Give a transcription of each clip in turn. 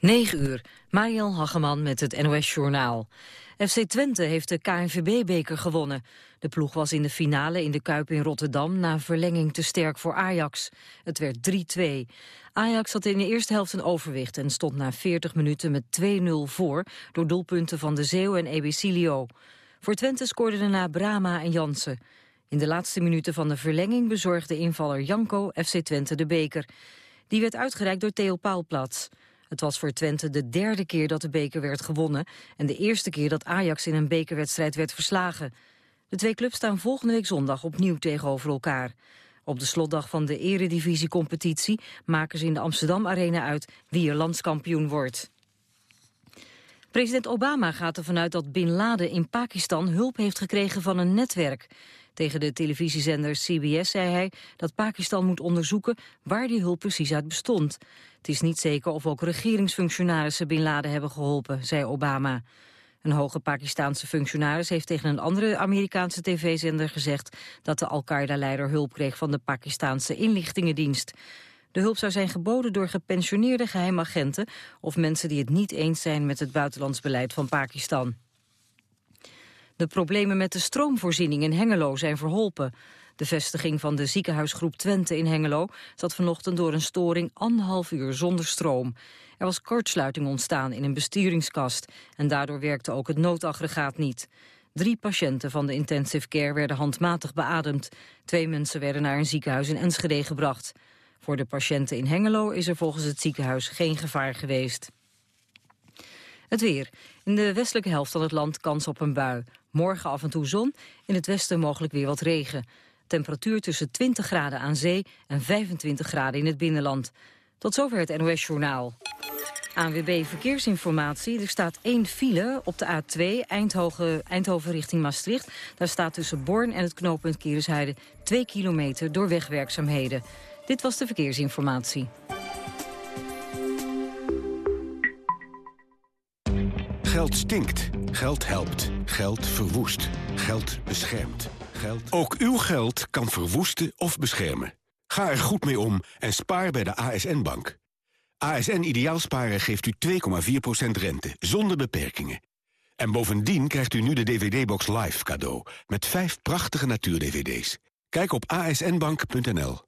9 uur, Mariel Hageman met het NOS Journaal. FC Twente heeft de KNVB-beker gewonnen. De ploeg was in de finale in de Kuip in Rotterdam... na verlenging te sterk voor Ajax. Het werd 3-2. Ajax had in de eerste helft een overwicht... en stond na 40 minuten met 2-0 voor... door doelpunten van de Zeeuw en Ebicilio. Voor Twente scoorden daarna Brama en Jansen. In de laatste minuten van de verlenging bezorgde invaller Janko FC Twente de beker. Die werd uitgereikt door Theo Paalplats. Het was voor Twente de derde keer dat de beker werd gewonnen... en de eerste keer dat Ajax in een bekerwedstrijd werd verslagen. De twee clubs staan volgende week zondag opnieuw tegenover elkaar. Op de slotdag van de eredivisie-competitie maken ze in de Amsterdam Arena uit wie er landskampioen wordt. President Obama gaat ervan uit dat Bin Laden in Pakistan hulp heeft gekregen van een netwerk. Tegen de televisiezender CBS zei hij dat Pakistan moet onderzoeken waar die hulp precies uit bestond. Het is niet zeker of ook regeringsfunctionarissen Bin Laden hebben geholpen, zei Obama. Een hoge Pakistaanse functionaris heeft tegen een andere Amerikaanse tv-zender gezegd dat de Al-Qaeda-leider hulp kreeg van de Pakistaanse inlichtingendienst. De hulp zou zijn geboden door gepensioneerde geheimagenten of mensen die het niet eens zijn met het buitenlands beleid van Pakistan. De problemen met de stroomvoorziening in Hengelo zijn verholpen. De vestiging van de ziekenhuisgroep Twente in Hengelo zat vanochtend door een storing anderhalf uur zonder stroom. Er was kortsluiting ontstaan in een besturingskast en daardoor werkte ook het noodaggregaat niet. Drie patiënten van de intensive care werden handmatig beademd. Twee mensen werden naar een ziekenhuis in Enschede gebracht. Voor de patiënten in Hengelo is er volgens het ziekenhuis geen gevaar geweest. Het weer. In de westelijke helft van het land kans op een bui. Morgen af en toe zon, in het westen mogelijk weer wat regen. Temperatuur tussen 20 graden aan zee en 25 graden in het binnenland. Tot zover het NOS Journaal. ANWB Verkeersinformatie. Er staat één file op de A2 Eindhoven, Eindhoven richting Maastricht. Daar staat tussen Born en het knooppunt Kierisheide 2 kilometer door wegwerkzaamheden. Dit was de verkeersinformatie. Geld stinkt. Geld helpt. Geld verwoest. Geld beschermt. Ook uw geld kan verwoesten of beschermen. Ga er goed mee om en spaar bij de ASN-bank. ASN Ideaalsparen geeft u 2,4% rente, zonder beperkingen. En bovendien krijgt u nu de DVD-box Live cadeau... met vijf prachtige natuur-DVD's. Kijk op asnbank.nl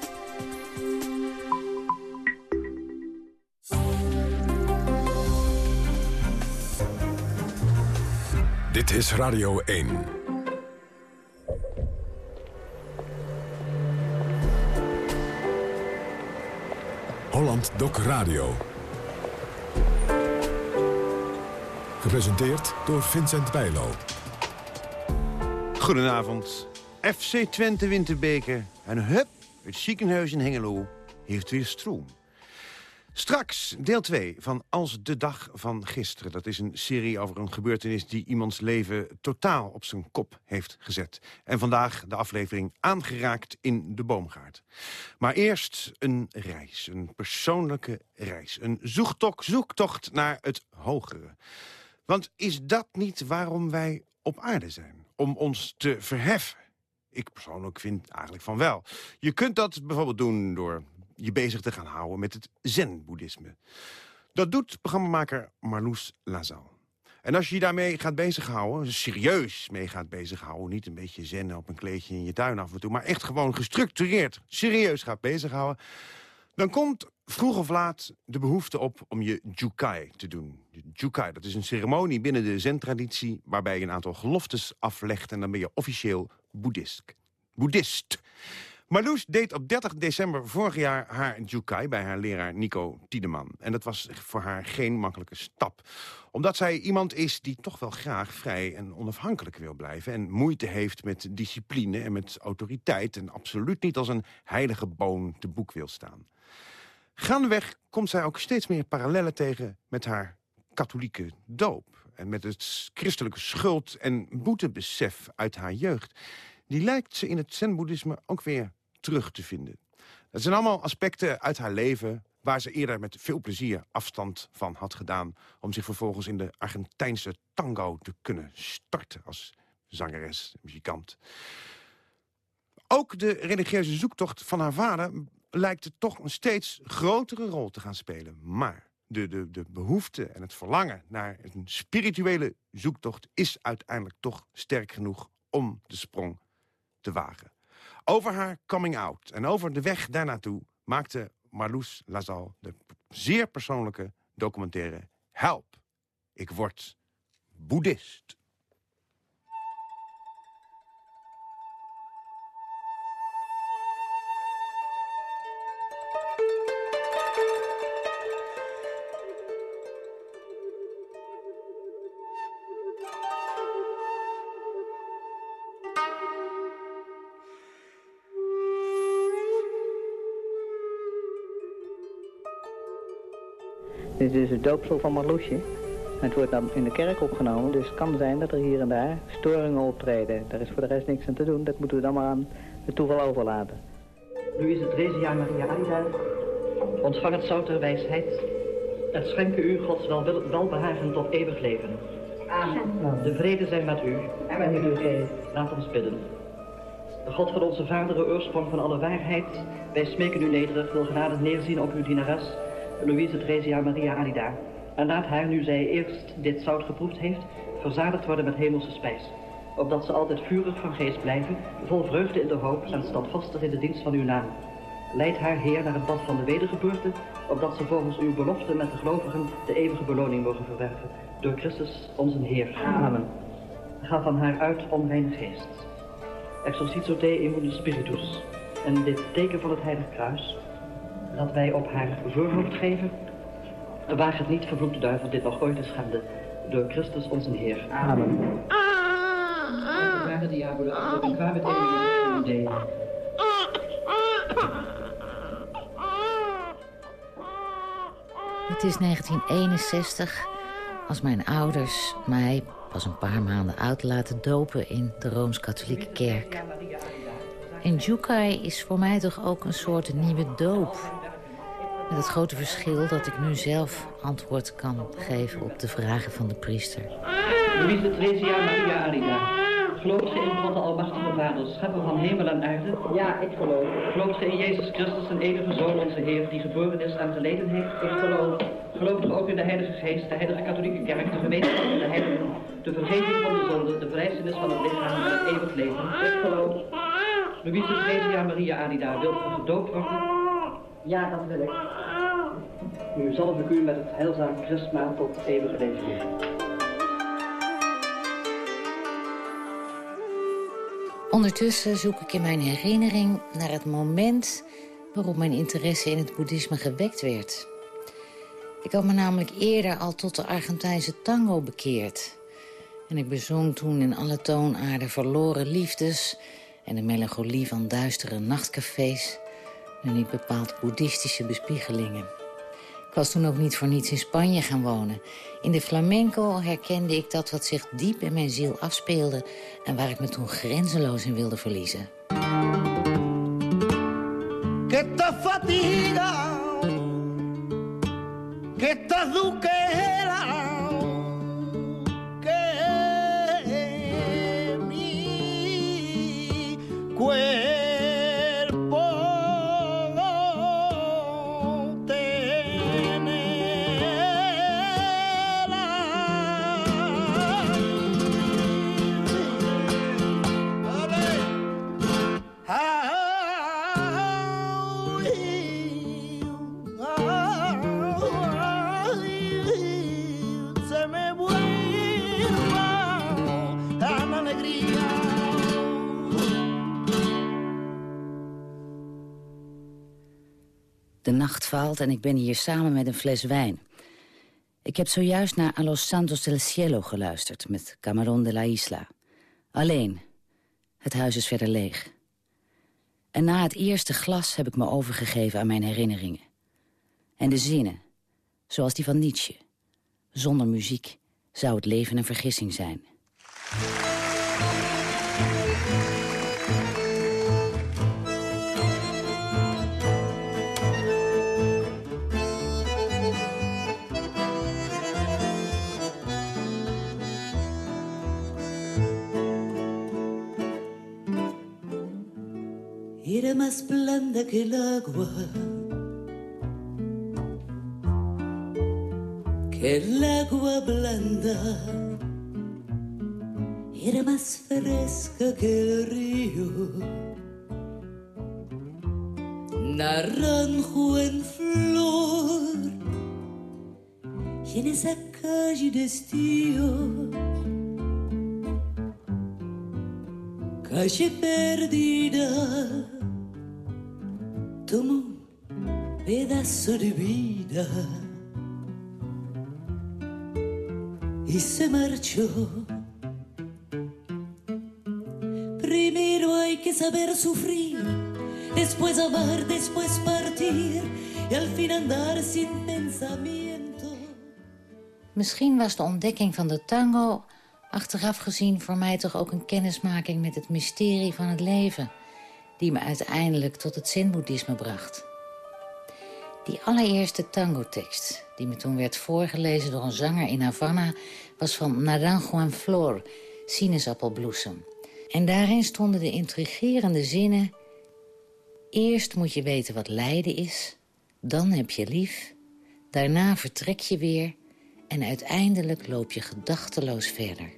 Dit is Radio 1. Holland Doc Radio. Gepresenteerd door Vincent Bijlo. Goedenavond. FC Twente Winterbeker en hup, het ziekenhuis in Hengelo heeft weer stroom. Straks deel 2 van Als de dag van gisteren. Dat is een serie over een gebeurtenis die iemands leven totaal op zijn kop heeft gezet. En vandaag de aflevering Aangeraakt in de boomgaard. Maar eerst een reis, een persoonlijke reis. Een zoektocht, zoektocht naar het hogere. Want is dat niet waarom wij op aarde zijn? Om ons te verheffen? Ik persoonlijk vind eigenlijk van wel. Je kunt dat bijvoorbeeld doen door je bezig te gaan houden met het zen-boeddhisme. Dat doet programmamaker Marloes Lazal. En als je je daarmee gaat bezighouden, serieus mee gaat bezighouden... niet een beetje zen op een kleedje in je tuin af en toe... maar echt gewoon gestructureerd, serieus gaat bezighouden... dan komt vroeg of laat de behoefte op om je jukai te doen. Jukai, dat is een ceremonie binnen de zen-traditie... waarbij je een aantal geloftes aflegt en dan ben je officieel boeddhist. boeddhist. Marloes deed op 30 december vorig jaar haar Jukai bij haar leraar Nico Tiedeman. En dat was voor haar geen makkelijke stap. Omdat zij iemand is die toch wel graag vrij en onafhankelijk wil blijven... en moeite heeft met discipline en met autoriteit... en absoluut niet als een heilige boon te boek wil staan. Gaandeweg komt zij ook steeds meer parallellen tegen met haar katholieke doop... en met het christelijke schuld- en boetebesef uit haar jeugd... die lijkt ze in het zen-boeddhisme ook weer terug te vinden. Dat zijn allemaal aspecten uit haar leven waar ze eerder met veel plezier afstand van had gedaan... om zich vervolgens in de Argentijnse tango te kunnen starten als zangeres, muzikant. Ook de religieuze zoektocht van haar vader lijkt er toch een steeds grotere rol te gaan spelen. Maar de, de, de behoefte en het verlangen naar een spirituele zoektocht... is uiteindelijk toch sterk genoeg om de sprong te wagen. Over haar coming out en over de weg daarnaartoe maakte Marloes Lazal de zeer persoonlijke documentaire Help, ik word boeddhist. Dit is het doopsel van Marloesje. Het wordt dan in de kerk opgenomen, dus het kan zijn dat er hier en daar storingen optreden. Daar is voor de rest niks aan te doen, dat moeten we dan maar aan het toeval overlaten. Louise Theresia Maria Arida, ontvang het zout der wijsheid. Het schenke u Gods wel, welbehagen tot eeuwig leven. Amen. De vrede zijn met u. En met u geest. Laat ons bidden. De God van onze vaderen, oorsprong van alle waarheid, wij smeken u nederig, wil genade neerzien op uw dienares, Louise Theresia Maria Alida. En laat haar, nu zij eerst dit zout geproefd heeft, verzadigd worden met hemelse spijs. Opdat ze altijd vurig van geest blijven, vol vreugde in de hoop en standvastig in de dienst van uw naam. Leid haar, Heer, naar het bad van de wedergeboorte, opdat ze volgens uw belofte met de gelovigen de eeuwige beloning mogen verwerven. Door Christus, onze Heer. Amen. Ga van haar uit, onreine geest. Exorcito te immune spiritus. En dit teken van het heilige kruis, dat wij op haar voorhoofd geven. Waag het niet, vervloekte duivel, dit nog ooit te schenden. Door Christus onze Heer. Amen. Achter de idee. Het is 1961 als mijn ouders mij pas een paar maanden oud laten dopen in de Rooms-Katholieke Kerk. En Jukai is voor mij toch ook een soort nieuwe doop. Met het grote verschil dat ik nu zelf antwoord kan geven op de vragen van de priester. Louise Theresia Maria Arida. Gelooft ge in God de Almachtige Vader, schepper van hemel en aarde? Ja, ik geloof. Gelooft ge in Jezus Christus, een enige Zoon, onze Heer, die geboren is en geleden heeft? Ik geloof. Gelooft ge ook in de Heilige Geest, de Heilige Katholieke Kerk, de gemeenschap van de heiligen, de vergeving van de zonde, de verrijzenis van het lichaam en het eeuwig leven? Ik geloof. Louise Theresia Maria Adida, wilt u gedoopt worden? Ja, dat wil ik. Nu zal ik u met het heilzaam christma tot eeuwig leven Ondertussen zoek ik in mijn herinnering naar het moment waarop mijn interesse in het boeddhisme gewekt werd. Ik had me namelijk eerder al tot de Argentijnse tango bekeerd. En ik bezong toen in alle toonaarden verloren liefdes... en de melancholie van duistere nachtcafés... en niet bepaald boeddhistische bespiegelingen. Ik was toen ook niet voor niets in Spanje gaan wonen. In de flamenco herkende ik dat wat zich diep in mijn ziel afspeelde... en waar ik me toen grenzeloos in wilde verliezen. Que fatiga, que De nacht valt en ik ben hier samen met een fles wijn. Ik heb zojuist naar A Los Santos del Cielo geluisterd... met Camarón de la Isla. Alleen. Het huis is verder leeg. En na het eerste glas heb ik me overgegeven aan mijn herinneringen. En de zinnen, zoals die van Nietzsche. Zonder muziek zou het leven een vergissing zijn. Era más blanda que el agua, que el agua blanda, era más fresca que el río, naranjo en flor, y en esa calle de estío. Calle perdida de vida y se marchó. Primero hay que saber sufrir, después amar, después partir y al fin andar sin pensamiento. Misschien was de ontdekking van de tango achteraf gezien voor mij toch ook een kennismaking met het mysterie van het leven die me uiteindelijk tot het zen-boeddhisme bracht. Die allereerste tango-tekst, die me toen werd voorgelezen door een zanger in Havana... was van Naranjo en Flor, sinaasappelbloesem. En daarin stonden de intrigerende zinnen... Eerst moet je weten wat lijden is, dan heb je lief... daarna vertrek je weer en uiteindelijk loop je gedachteloos verder.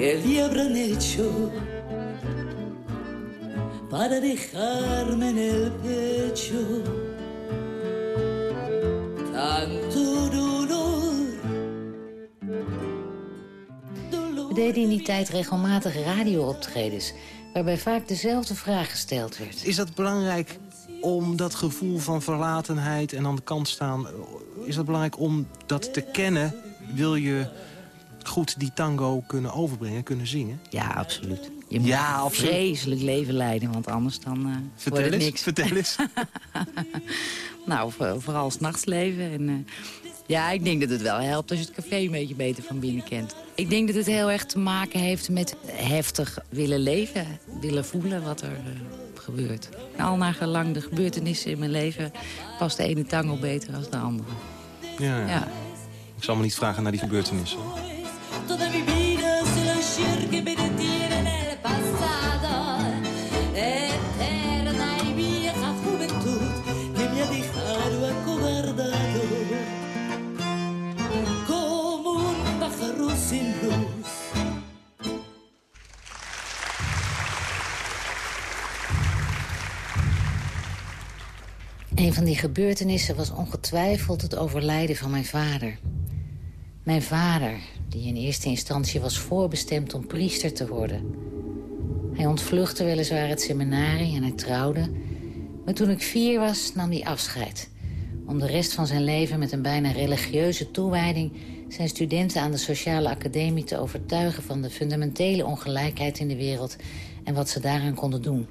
Que le habrán hecho para dejarme en el pecho tanto dolor. We deden in die tijd regelmatig radiooptredens... waarbij vaak dezelfde vraag gesteld werd. Is dat belangrijk om dat gevoel van verlatenheid en aan de kant staan... is dat belangrijk om dat te kennen? Wil je goed die tango kunnen overbrengen, kunnen zingen? Ja, absoluut. Je moet ja, een vreselijk leven leiden, want anders dan uh, vertel wordt het niks. Vertel eens. nou, vooral s'nachtsleven. En, uh, ja, ik denk dat het wel helpt als je het café een beetje beter van binnen kent. Ik denk dat het heel erg te maken heeft met heftig willen leven. Willen voelen wat er uh, gebeurt. Al naar gelang de gebeurtenissen in mijn leven... past de ene tango beter dan de andere. Ja, ja. ja. Ik zal me niet vragen naar die gebeurtenissen. Mi vida se la cerca me detiene nel passato, eterna y vieja juventud que me ha dejado acobardado como un pájaro sin luz. Een van die gebeurtenissen was ongetwijfeld het overlijden van mijn vader. Mijn vader, die in eerste instantie was voorbestemd om priester te worden. Hij ontvluchtte weliswaar het seminarie en hij trouwde. Maar toen ik vier was, nam hij afscheid. Om de rest van zijn leven met een bijna religieuze toewijding... zijn studenten aan de Sociale Academie te overtuigen... van de fundamentele ongelijkheid in de wereld... en wat ze daaraan konden doen.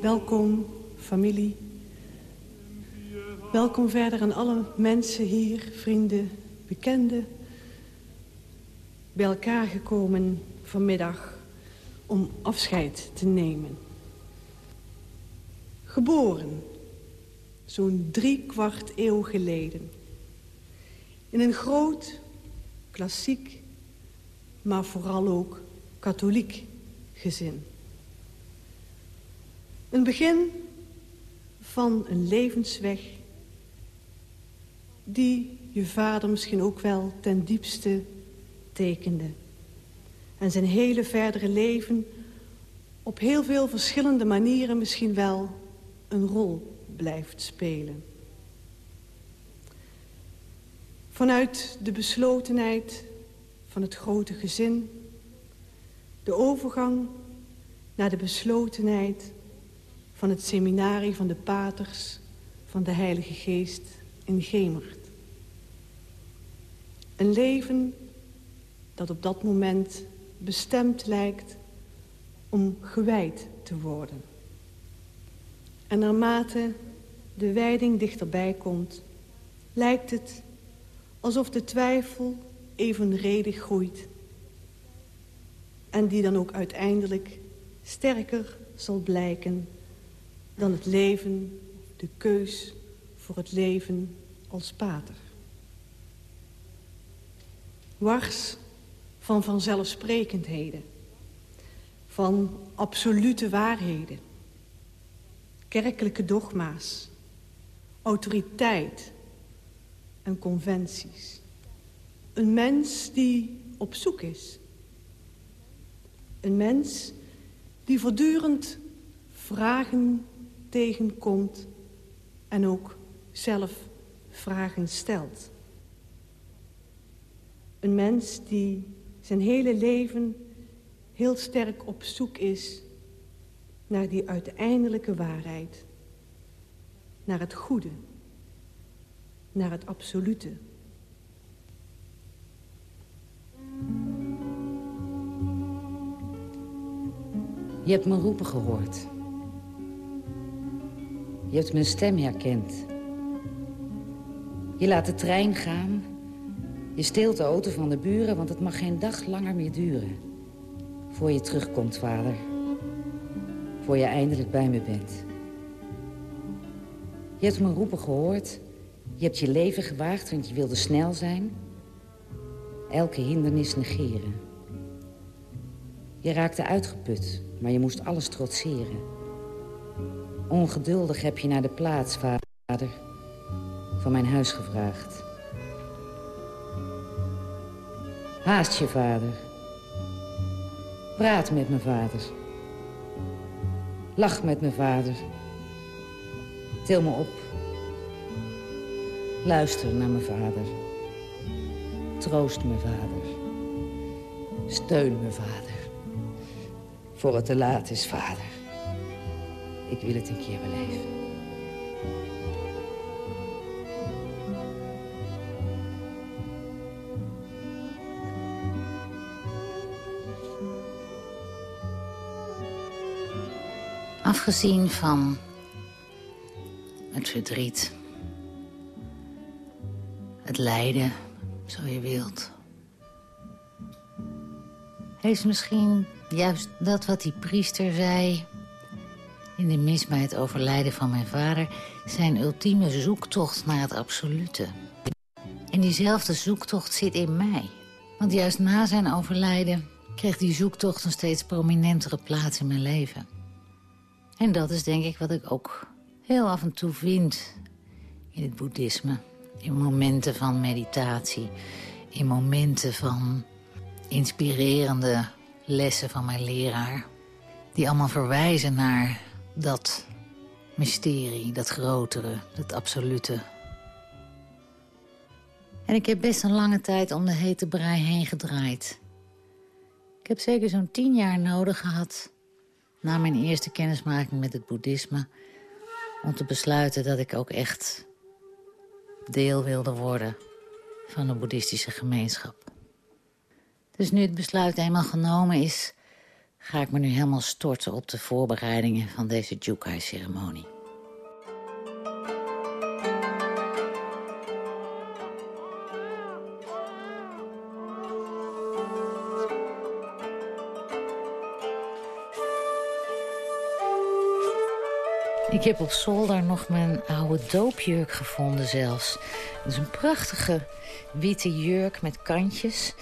Welkom familie. Welkom verder aan alle mensen hier, vrienden, bekenden... bij elkaar gekomen vanmiddag om afscheid te nemen. Geboren, zo'n drie kwart eeuw geleden... In een groot, klassiek, maar vooral ook katholiek gezin. Een begin van een levensweg die je vader misschien ook wel ten diepste tekende. En zijn hele verdere leven op heel veel verschillende manieren misschien wel een rol blijft spelen. Vanuit de beslotenheid van het grote gezin... de overgang naar de beslotenheid van het seminarie van de paters... van de Heilige Geest in Gemert. Een leven dat op dat moment bestemd lijkt om gewijd te worden. En naarmate de wijding dichterbij komt... lijkt het alsof de twijfel evenredig groeit. En die dan ook uiteindelijk sterker zal blijken... dan het leven, de keus voor het leven als pater. Wars van vanzelfsprekendheden. Van absolute waarheden. Kerkelijke dogma's. Autoriteit en conventies. Een mens die op zoek is. Een mens die voortdurend vragen tegenkomt en ook zelf vragen stelt. Een mens die zijn hele leven heel sterk op zoek is naar die uiteindelijke waarheid. Naar het goede. Naar het absolute. Je hebt me roepen gehoord. Je hebt mijn stem herkend. Je laat de trein gaan. Je steelt de auto van de buren, want het mag geen dag langer meer duren. Voor je terugkomt, vader. Voor je eindelijk bij me bent. Je hebt me roepen gehoord. Je hebt je leven gewaagd, want je wilde snel zijn. Elke hindernis negeren. Je raakte uitgeput, maar je moest alles trotseren. Ongeduldig heb je naar de plaats, vader, van mijn huis gevraagd. Haast je, vader. Praat met mijn vader. Lach met mijn vader. Til me op. Luister naar mijn vader. Troost mijn vader. Steun mijn vader. Voor het te laat is, vader. Ik wil het een keer beleven. Afgezien van het verdriet, het lijden, zo je wilt. Heeft misschien juist dat wat die priester zei... in de mis bij het overlijden van mijn vader... zijn ultieme zoektocht naar het absolute. En diezelfde zoektocht zit in mij. Want juist na zijn overlijden kreeg die zoektocht een steeds prominentere plaats in mijn leven. En dat is denk ik wat ik ook heel af en toe vind in het boeddhisme. In momenten van meditatie, in momenten van inspirerende lessen van mijn leraar. Die allemaal verwijzen naar dat mysterie, dat grotere, dat absolute. En ik heb best een lange tijd om de hete brei heen gedraaid. Ik heb zeker zo'n tien jaar nodig gehad... na mijn eerste kennismaking met het boeddhisme... om te besluiten dat ik ook echt deel wilde worden van een boeddhistische gemeenschap. Dus nu het besluit eenmaal genomen is... ga ik me nu helemaal storten op de voorbereidingen van deze Jukai-ceremonie. Ik heb op zolder nog mijn oude doopjurk gevonden zelfs. Het is een prachtige witte jurk met kantjes.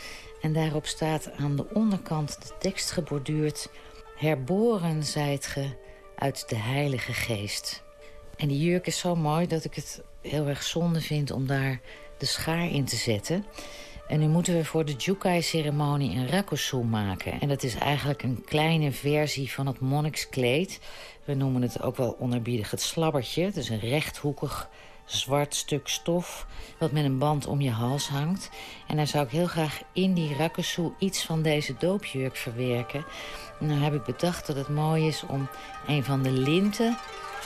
En daarop staat aan de onderkant de tekst geborduurd... Herboren zijt ge uit de heilige geest. En die jurk is zo mooi dat ik het heel erg zonde vind om daar de schaar in te zetten. En nu moeten we voor de Jukai-ceremonie een rakusu maken. En dat is eigenlijk een kleine versie van het monnikskleed. We noemen het ook wel onerbiedig het slabbertje. Het is een rechthoekig zwart stuk stof wat met een band om je hals hangt. En daar zou ik heel graag in die rakusu iets van deze doopjurk verwerken. En dan heb ik bedacht dat het mooi is om een van de linten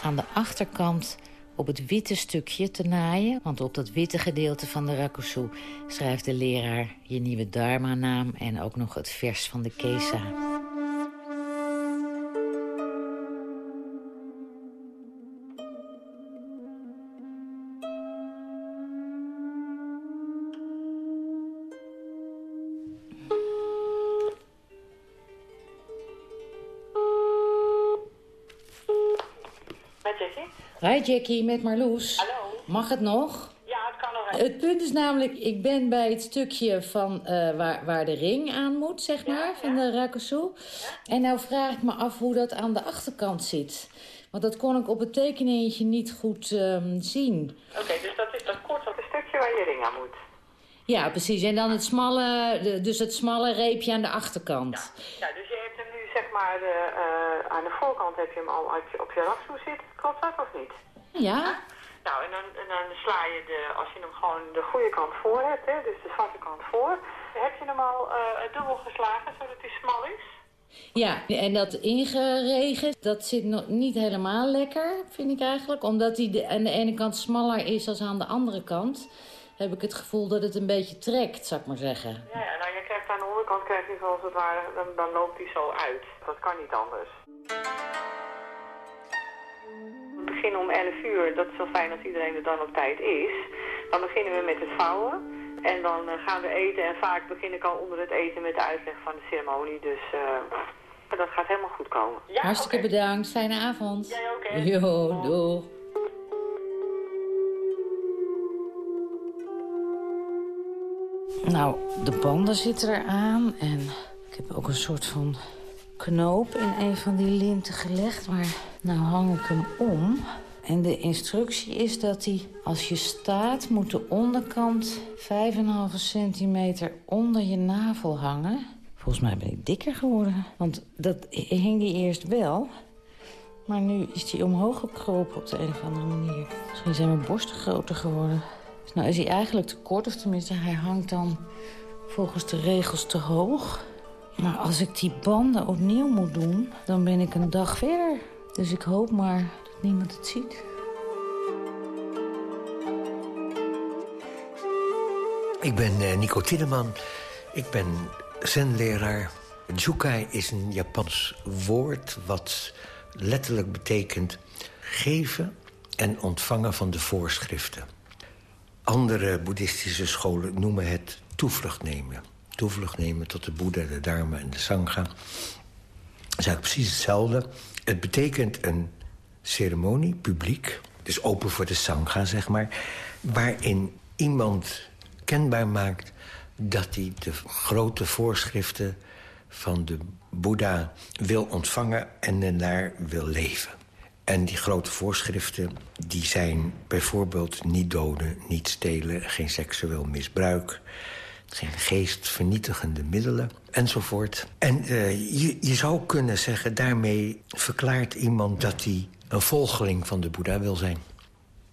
aan de achterkant op het witte stukje te naaien. Want op dat witte gedeelte van de rakusu schrijft de leraar je nieuwe dharma-naam... en ook nog het vers van de kesa. Hi Jackie, met Marloes. Hallo. Mag het nog? Ja, het kan nog. Het punt is namelijk, ik ben bij het stukje van uh, waar, waar de ring aan moet, zeg maar, ja, van ja. de Rakusu. En nou vraag ik me af hoe dat aan de achterkant zit. Want dat kon ik op het tekeningetje niet goed um, zien. Oké, okay, dus dat is dat korte stukje waar je ring aan moet. Ja, precies. En dan het smalle, de, dus het smalle reepje aan de achterkant. Ja, ja dus je hebt hem nu zeg maar, de, uh, aan de voorkant heb je hem al op je, op je rakshoe zitten. Klopt dat of niet? Ja. Nou, en dan, en dan sla je de, als je hem gewoon de goede kant voor hebt, hè, dus de zwarte kant voor, heb je hem al uh, dubbel geslagen, zodat hij smal is. Ja, en dat ingeregen, dat zit nog niet helemaal lekker, vind ik eigenlijk. Omdat hij aan de ene kant smaller is dan aan de andere kant, heb ik het gevoel dat het een beetje trekt, zou ik maar zeggen. Ja, ja nou, je krijgt aan de onderkant, krijg je zoals het ware, dan, dan loopt hij zo uit. Dat kan niet anders. We beginnen om 11 uur, dat is wel fijn als iedereen er dan op tijd is. Dan beginnen we met het vouwen. En dan uh, gaan we eten en vaak begin ik al onder het eten met de uitleg van de ceremonie. Dus uh, dat gaat helemaal goed komen. Ja, Hartstikke okay. bedankt, fijne avond. Jij ook, hè? Jo, doeg. Nou, de banden zitten eraan en ik heb ook een soort van knoop in een van die linten gelegd. Maar nou hang ik hem om. En de instructie is dat hij, als je staat, moet de onderkant 5,5 centimeter onder je navel hangen. Volgens mij ben ik dikker geworden. Want dat hing die eerst wel. Maar nu is hij omhoog gekropen op de een of andere manier. Misschien zijn mijn borsten groter geworden. Nou is hij eigenlijk te kort, of tenminste hij hangt dan volgens de regels te hoog. Maar als ik die banden opnieuw moet doen, dan ben ik een dag verder. Dus ik hoop maar dat niemand het ziet. Ik ben uh, Nico Tiedeman. Ik ben zenleraar. Jukai is een Japans woord wat letterlijk betekent... geven en ontvangen van de voorschriften. Andere boeddhistische scholen noemen het toevlucht nemen. Toevlucht nemen tot de Boeddha, de Dharma en de Sangha. Dat is eigenlijk precies hetzelfde. Het betekent een ceremonie, publiek, dus open voor de Sangha, zeg maar... waarin iemand kenbaar maakt dat hij de grote voorschriften van de Boeddha wil ontvangen en daar wil leven. En die grote voorschriften die zijn bijvoorbeeld niet doden, niet stelen... geen seksueel misbruik, geen geestvernietigende middelen enzovoort. En uh, je, je zou kunnen zeggen, daarmee verklaart iemand... dat hij een volgeling van de Boeddha wil zijn.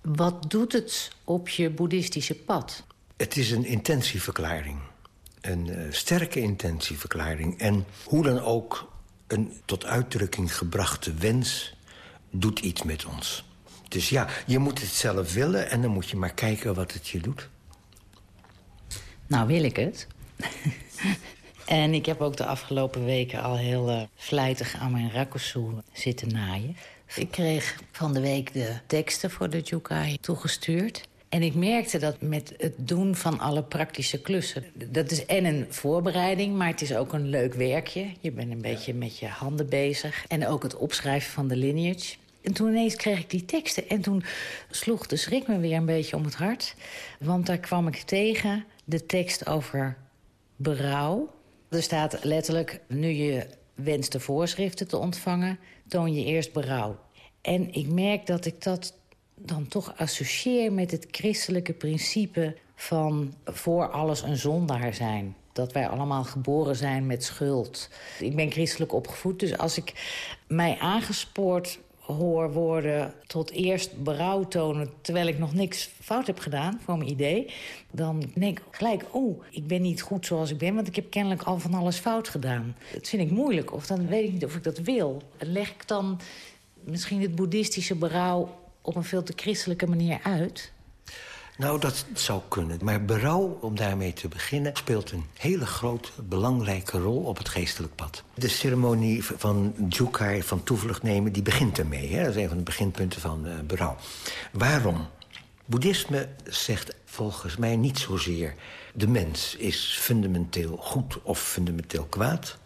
Wat doet het op je boeddhistische pad? Het is een intentieverklaring. Een uh, sterke intentieverklaring. En hoe dan ook een tot uitdrukking gebrachte wens doet iets met ons. Dus ja, je moet het zelf willen en dan moet je maar kijken wat het je doet. Nou, wil ik het. en ik heb ook de afgelopen weken al heel uh, vlijtig aan mijn rakusu zitten naaien. Ik kreeg van de week de teksten voor de Jukai toegestuurd. En ik merkte dat met het doen van alle praktische klussen... dat is en een voorbereiding, maar het is ook een leuk werkje. Je bent een beetje met je handen bezig. En ook het opschrijven van de lineage. En toen ineens kreeg ik die teksten. En toen sloeg de schrik me weer een beetje om het hart. Want daar kwam ik tegen de tekst over berouw. Er staat letterlijk, nu je wenst de voorschriften te ontvangen... toon je eerst berouw. En ik merk dat ik dat dan toch associeer met het christelijke principe... van voor alles een zondaar zijn dat wij allemaal geboren zijn met schuld. Ik ben christelijk opgevoed, dus als ik mij aangespoord hoor worden tot eerst berouw tonen... terwijl ik nog niks fout heb gedaan, voor mijn idee... dan denk ik gelijk, oh, ik ben niet goed zoals ik ben... want ik heb kennelijk al van alles fout gedaan. Dat vind ik moeilijk, of dan weet ik niet of ik dat wil. Leg ik dan misschien het boeddhistische berouw op een veel te christelijke manier uit... Nou, dat zou kunnen. Maar berouw, om daarmee te beginnen... speelt een hele grote, belangrijke rol op het geestelijk pad. De ceremonie van Jukai, van toevlucht nemen, die begint ermee. Hè? Dat is een van de beginpunten van uh, berouw. Waarom? Boeddhisme zegt volgens mij niet zozeer... de mens is fundamenteel goed of fundamenteel kwaad.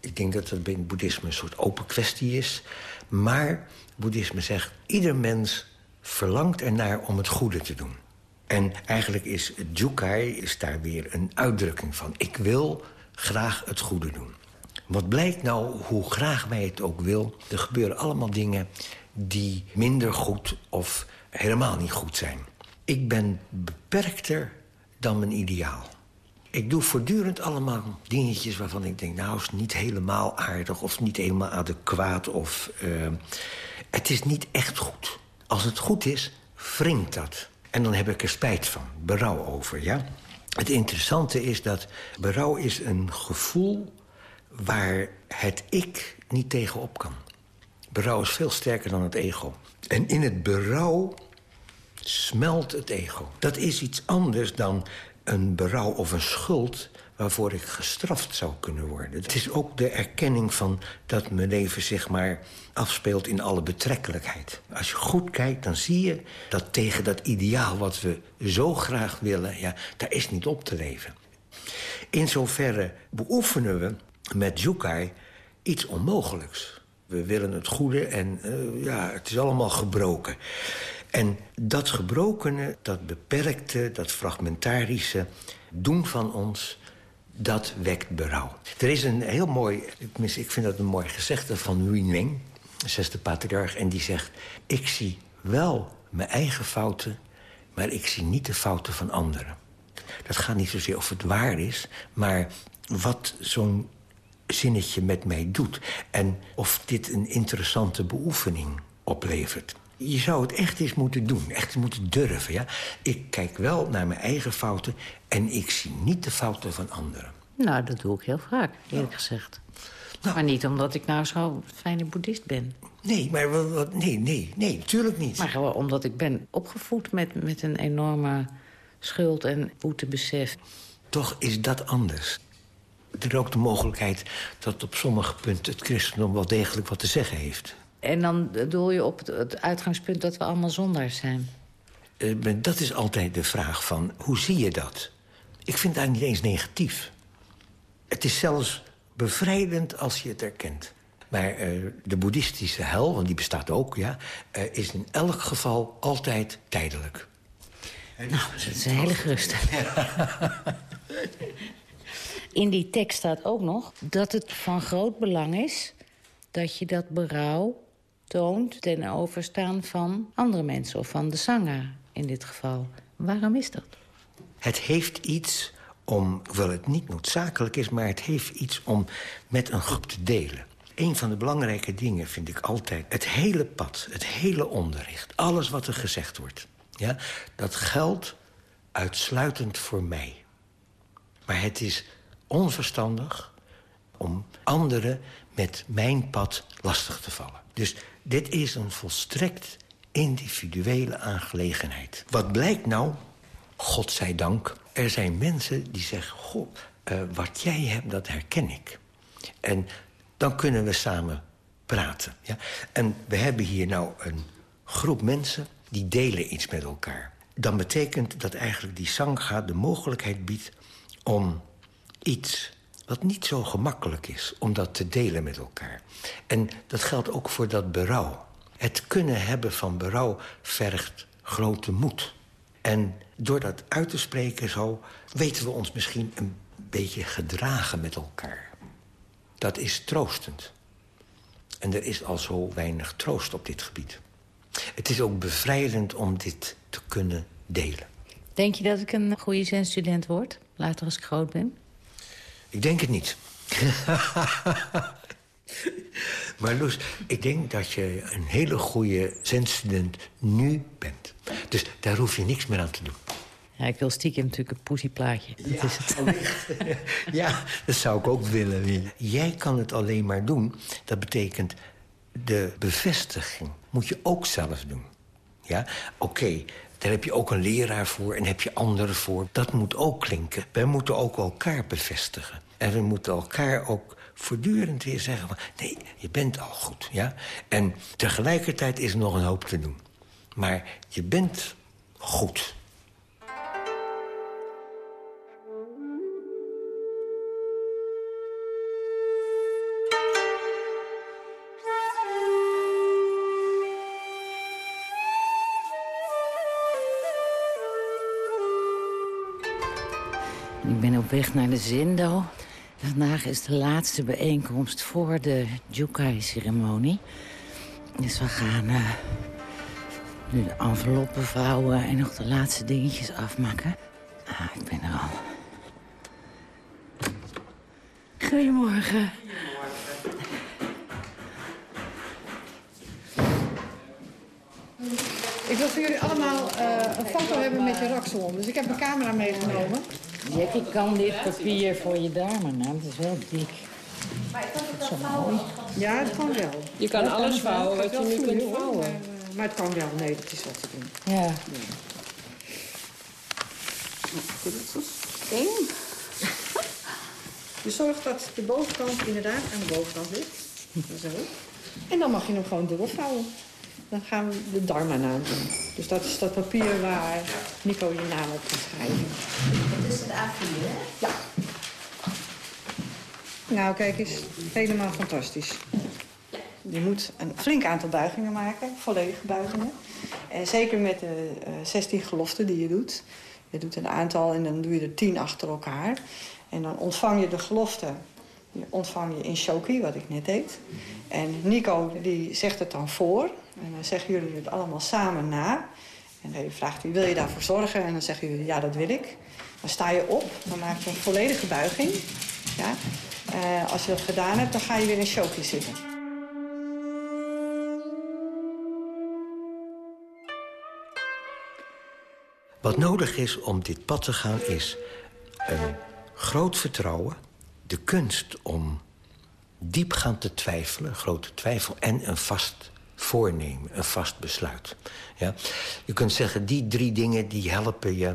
Ik denk dat dat binnen boeddhisme een soort open kwestie is. Maar boeddhisme zegt, ieder mens verlangt ernaar om het goede te doen. En eigenlijk is Jukai is daar weer een uitdrukking van. Ik wil graag het goede doen. Wat blijkt nou, hoe graag wij het ook wil... er gebeuren allemaal dingen die minder goed of helemaal niet goed zijn. Ik ben beperkter dan mijn ideaal. Ik doe voortdurend allemaal dingetjes waarvan ik denk... nou, is niet helemaal aardig of niet helemaal adequaat... of uh, het is niet echt goed. Als het goed is, wringt dat. En dan heb ik er spijt van, berouw over, ja? Het interessante is dat berouw is een gevoel... waar het ik niet tegenop kan. Berouw is veel sterker dan het ego. En in het berouw smelt het ego. Dat is iets anders dan een berouw of een schuld waarvoor ik gestraft zou kunnen worden. Het is ook de erkenning van dat mijn leven zich maar afspeelt in alle betrekkelijkheid. Als je goed kijkt, dan zie je dat tegen dat ideaal wat we zo graag willen... ja, daar is niet op te leven. In zoverre beoefenen we met Jukai iets onmogelijks. We willen het goede en uh, ja, het is allemaal gebroken. En dat gebrokene, dat beperkte, dat fragmentarische... doen van ons dat wekt berouw. Er is een heel mooi, ik vind dat een mooi gezegde van Nguyen Weng, de zesde patriarch, en die zegt... ik zie wel mijn eigen fouten, maar ik zie niet de fouten van anderen. Dat gaat niet zozeer of het waar is, maar wat zo'n zinnetje met mij doet. En of dit een interessante beoefening oplevert. Je zou het echt eens moeten doen, echt moeten durven. Ja? Ik kijk wel naar mijn eigen fouten en ik zie niet de fouten van anderen. Nou, dat doe ik heel vaak, eerlijk gezegd. Nou. Maar niet omdat ik nou zo'n fijne boeddhist ben. Nee, maar wat, nee, nee, nee, natuurlijk niet. Maar gewoon omdat ik ben opgevoed met, met een enorme schuld en boetebesef. Toch is dat anders. Er is ook de mogelijkheid dat op sommige punten het christendom wel degelijk wat te zeggen heeft. En dan doel je op het, uitgangspunt dat we allemaal zondaars zijn? Uh, dat is altijd de vraag van, hoe zie je dat? Ik vind het eigenlijk niet eens negatief. Het is zelfs bevrijdend als je het erkent. Maar uh, de boeddhistische hel, want die bestaat ook, ja... Uh, is in elk geval altijd tijdelijk. Nou, dat is een hele gerust. in die tekst staat ook nog dat het van groot belang is... dat je dat berouw toont ten overstaan van andere mensen... of van de zanger in dit geval. Waarom is dat? Het heeft iets om, hoewel het niet noodzakelijk is... maar het heeft iets om met een groep te delen. Een van de belangrijke dingen vind ik altijd... het hele pad, het hele onderricht, alles wat er gezegd wordt... Ja, dat geldt uitsluitend voor mij. Maar het is onverstandig om anderen met mijn pad lastig te vallen. Dus dit is een volstrekt individuele aangelegenheid. Wat blijkt nou? God zij dank, er zijn mensen die zeggen... goh, uh, wat jij hebt, dat herken ik. En dan kunnen we samen praten. Ja? En we hebben hier nou een groep mensen die delen iets met elkaar. Dan betekent dat eigenlijk die sangha de mogelijkheid biedt... om iets wat niet zo gemakkelijk is, om dat te delen met elkaar. En dat geldt ook voor dat berouw. Het kunnen hebben van berouw vergt grote moed. En door dat uit te spreken zo... weten we ons misschien een beetje gedragen met elkaar. Dat is troostend. En er is al zo weinig troost op dit gebied. Het is ook bevrijdend om dit te kunnen delen. Denk je dat ik een goede zenstudent word, later als ik groot ben? Ik denk het niet. maar Loes, ik denk dat je een hele goede zenstudent nu bent. Dus daar hoef je niks meer aan te doen. Ja, ik wil stiekem natuurlijk een poesieplaatje. Dat Ja, is het. ja, dat zou ik ook willen. Jij kan het alleen maar doen. Dat betekent de bevestiging moet je ook zelf doen. Ja, oké, daar heb je ook een leraar voor en heb je anderen voor. Dat moet ook klinken. Wij moeten ook elkaar bevestigen. En we moeten elkaar ook voortdurend weer zeggen van... nee, je bent al goed, ja? En tegelijkertijd is er nog een hoop te doen. Maar je bent goed. Ik ben op weg naar de Zendo. Vandaag is de laatste bijeenkomst voor de Jukai-ceremonie. Dus we gaan eh, nu de enveloppen vouwen en nog de laatste dingetjes afmaken. Ah, ik ben er al. Goedemorgen. Ik wil voor jullie allemaal eh, een foto hebben met je raksel. Dus ik heb mijn camera meegenomen. Jackie, kan dit papier voor je darmen? Nou, dat is wel dik. Zo mooi. Ja, het kan wel. Je kan alles wel. vouwen Het wat je wel nu kunt vouwen. Maar, eh, maar het kan wel. Nee, dat is wat te doen. Ja. Eén. Je zorgt dat de bovenkant inderdaad aan de bovenkant ligt. Zo. En dan mag je hem gewoon doorvouwen. Dan gaan we de Dharma-naam doen. Dus dat is dat papier waar Nico je naam op gaat schrijven. Dat is het A4, hè? Ja. Nou, kijk eens. Helemaal fantastisch. Je moet een flink aantal buigingen maken. Volledige buigingen. En zeker met de eh 16 geloften die je doet. Je doet een aantal en dan doe je er 10 achter elkaar. En dan ontvang je de gelofte. Die ontvang je in shoki, wat ik net deed. En Nico die zegt het dan voor. En dan zeggen jullie het allemaal samen na. En dan vraagt hij, wil je daarvoor zorgen? En dan zeggen jullie, ja, dat wil ik. Dan sta je op, dan maak je een volledige buiging. Ja? Eh, als je dat gedaan hebt, dan ga je weer in shoki zitten. Wat nodig is om dit pad te gaan is een groot vertrouwen... de kunst om diepgaand te twijfelen, grote twijfel... en een vast voornemen, een vast besluit. Ja? Je kunt zeggen, die drie dingen die helpen je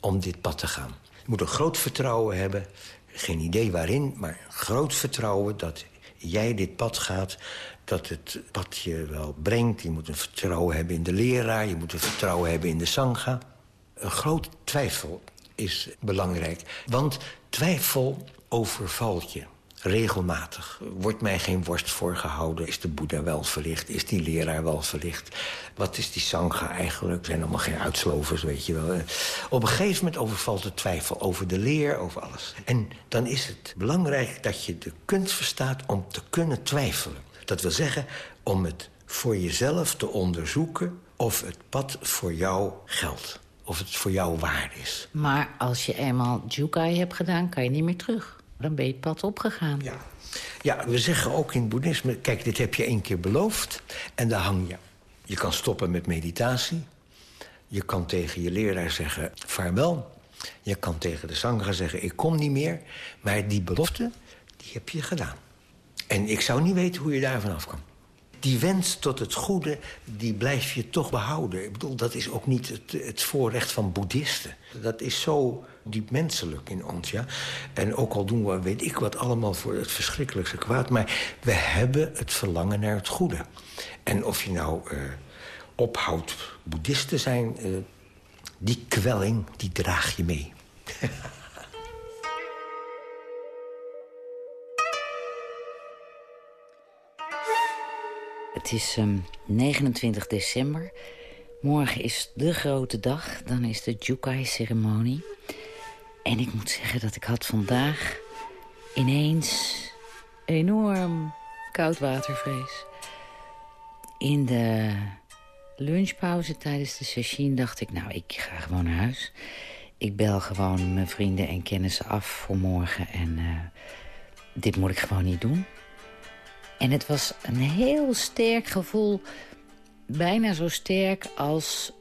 om dit pad te gaan. Je moet een groot vertrouwen hebben, geen idee waarin... maar groot vertrouwen dat jij dit pad gaat... dat het pad je wel brengt. Je moet een vertrouwen hebben in de leraar, je moet een vertrouwen hebben in de sangha... Een groot twijfel is belangrijk. Want twijfel overvalt je regelmatig. Wordt mij geen worst voorgehouden? Is de Boeddha wel verlicht? Is die leraar wel verlicht? Wat is die sangha eigenlijk? Het zijn allemaal geen uitslovers, weet je wel. Op een gegeven moment overvalt de twijfel over de leer, over alles. En dan is het belangrijk dat je de kunst verstaat om te kunnen twijfelen. Dat wil zeggen, om het voor jezelf te onderzoeken... of het pad voor jou geldt of het voor jou waard is. Maar als je eenmaal Jukai hebt gedaan, kan je niet meer terug. Dan ben je pad opgegaan. Ja. Ja, we zeggen ook in het boeddhisme... kijk, dit heb je één keer beloofd en daar hang je. Je kan stoppen met meditatie. Je kan tegen je leraar zeggen, vaarwel. Je kan tegen de sangha zeggen, ik kom niet meer. Maar die belofte, die heb je gedaan. En ik zou niet weten hoe je daar vanaf kan. Die wens tot het goede, die blijf je toch behouden. Ik bedoel, dat is ook niet het, het voorrecht van boeddhisten. Dat is zo diep menselijk in ons, ja. En ook al doen we, weet ik wat, allemaal voor het verschrikkelijkste kwaad... maar we hebben het verlangen naar het goede. En of je nou uh, ophoudt boeddhist te zijn... Uh, die kwelling, die draag je mee. Het is um, 29 december. Morgen is de grote dag. Dan is de Jukai-ceremonie. En ik moet zeggen dat ik had vandaag ineens enorm koudwatervrees. In de lunchpauze tijdens de session dacht ik... nou, ik ga gewoon naar huis. Ik bel gewoon mijn vrienden en kennissen af voor morgen. En uh, dit moet ik gewoon niet doen. En het was een heel sterk gevoel. Bijna zo sterk als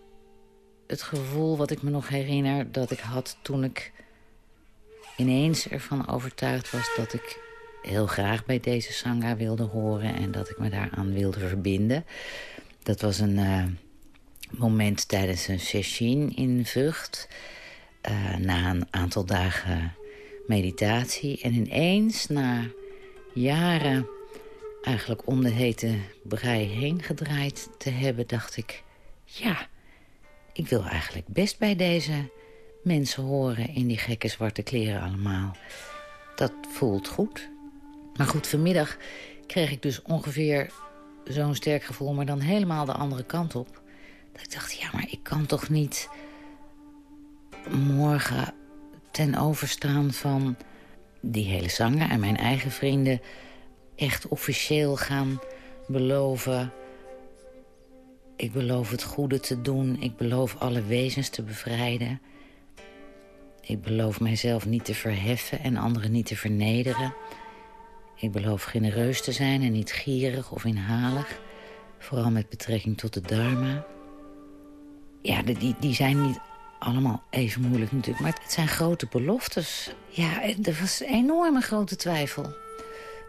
het gevoel wat ik me nog herinner... dat ik had toen ik ineens ervan overtuigd was... dat ik heel graag bij deze sangha wilde horen... en dat ik me daaraan wilde verbinden. Dat was een uh, moment tijdens een session in Vught... Uh, na een aantal dagen meditatie. En ineens, na jaren eigenlijk om de hete brei heen gedraaid te hebben... dacht ik, ja, ik wil eigenlijk best bij deze mensen horen... in die gekke zwarte kleren allemaal. Dat voelt goed. Maar goed, vanmiddag kreeg ik dus ongeveer zo'n sterk gevoel... maar dan helemaal de andere kant op. Dat ik dacht, ja, maar ik kan toch niet morgen ten overstaan van die hele zanger en mijn eigen vrienden... echt officieel gaan beloven... ik beloof het goede te doen, ik beloof alle wezens te bevrijden... ik beloof mijzelf niet te verheffen en anderen niet te vernederen... Ik beloof genereus te zijn en niet gierig of inhalig. Vooral met betrekking tot de dharma. Ja, die, die zijn niet allemaal even moeilijk natuurlijk. Maar het zijn grote beloftes. Ja, er was enorme grote twijfel.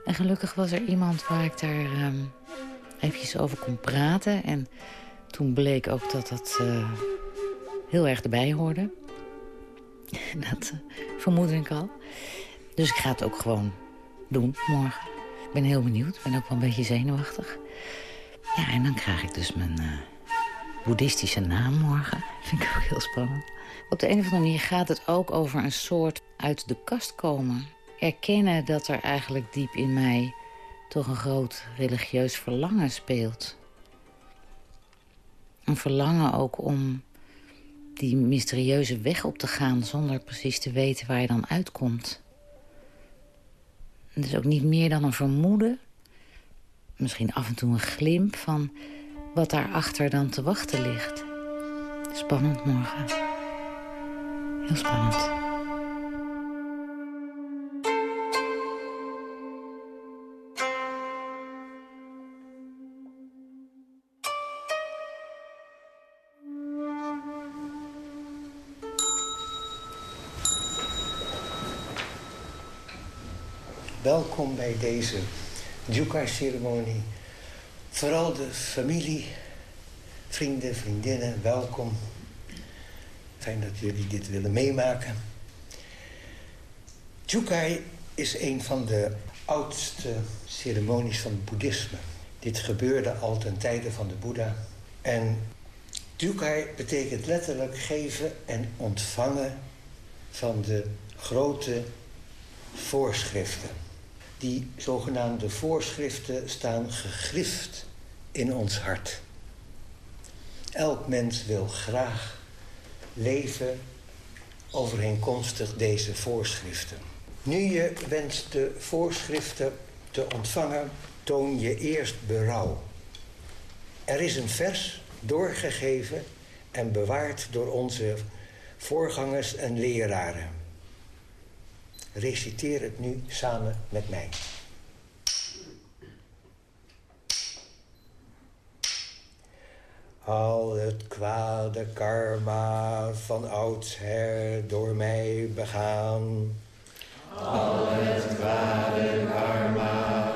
En gelukkig was er iemand waar ik daar um, eventjes over kon praten. En toen bleek ook dat dat uh, heel erg erbij hoorde. dat uh, vermoedde ik al. Dus ik ga het ook gewoon doen morgen. Ik ben heel benieuwd. Ik ben ook wel een beetje zenuwachtig. Ja, en dan krijg ik dus mijn uh, boeddhistische naam morgen. Vind ik ook heel spannend. Op de een of andere manier gaat het ook over een soort uit de kast komen. Erkennen dat er eigenlijk diep in mij toch een groot religieus verlangen speelt. Een verlangen ook om die mysterieuze weg op te gaan... zonder precies te weten waar je dan uitkomt. Het is ook niet meer dan een vermoeden. Misschien af en toe een glimp van wat daarachter dan te wachten ligt. Spannend morgen. Heel spannend. Welkom bij deze Jukai-ceremonie. Vooral de familie, vrienden, vriendinnen, welkom. Fijn dat jullie dit willen meemaken. Jukai is een van de oudste ceremonies van het boeddhisme. Dit gebeurde al ten tijde van de Boeddha. En Jukai betekent letterlijk geven en ontvangen van de grote voorschriften. Die zogenaamde voorschriften staan gegrift in ons hart. Elk mens wil graag leven overeenkomstig deze voorschriften. Nu je wenst de voorschriften te ontvangen, toon je eerst berouw. Er is een vers doorgegeven en bewaard door onze voorgangers en leraren. Reciteer het nu samen met mij. Al het kwade karma van oudsher door mij begaan. Al het kwade karma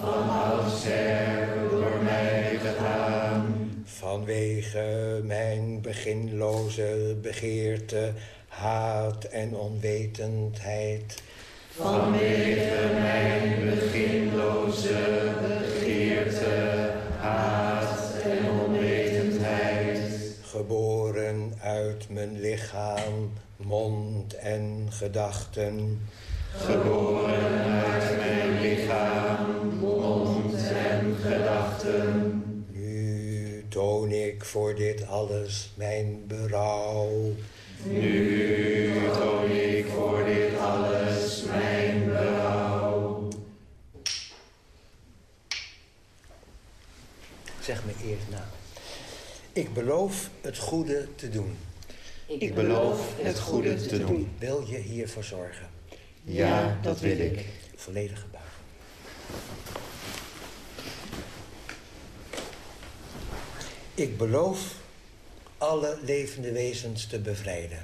van oudsher door mij begaan. Vanwege mijn beginloze begeerte, haat en onwetendheid. Vanwege mijn beginloze begeerte, haat en onwetendheid. Geboren uit mijn lichaam, mond en gedachten. Geboren uit mijn lichaam, mond en gedachten. voor dit alles mijn berouw. Nu toon ik voor dit alles mijn berouw. Zeg me eerst na. Ik beloof het goede te doen. Ik beloof het goede te doen. Wil je hiervoor zorgen? Ja, dat wil ik. Volledige buiging. Ik beloof alle levende wezens te bevrijden.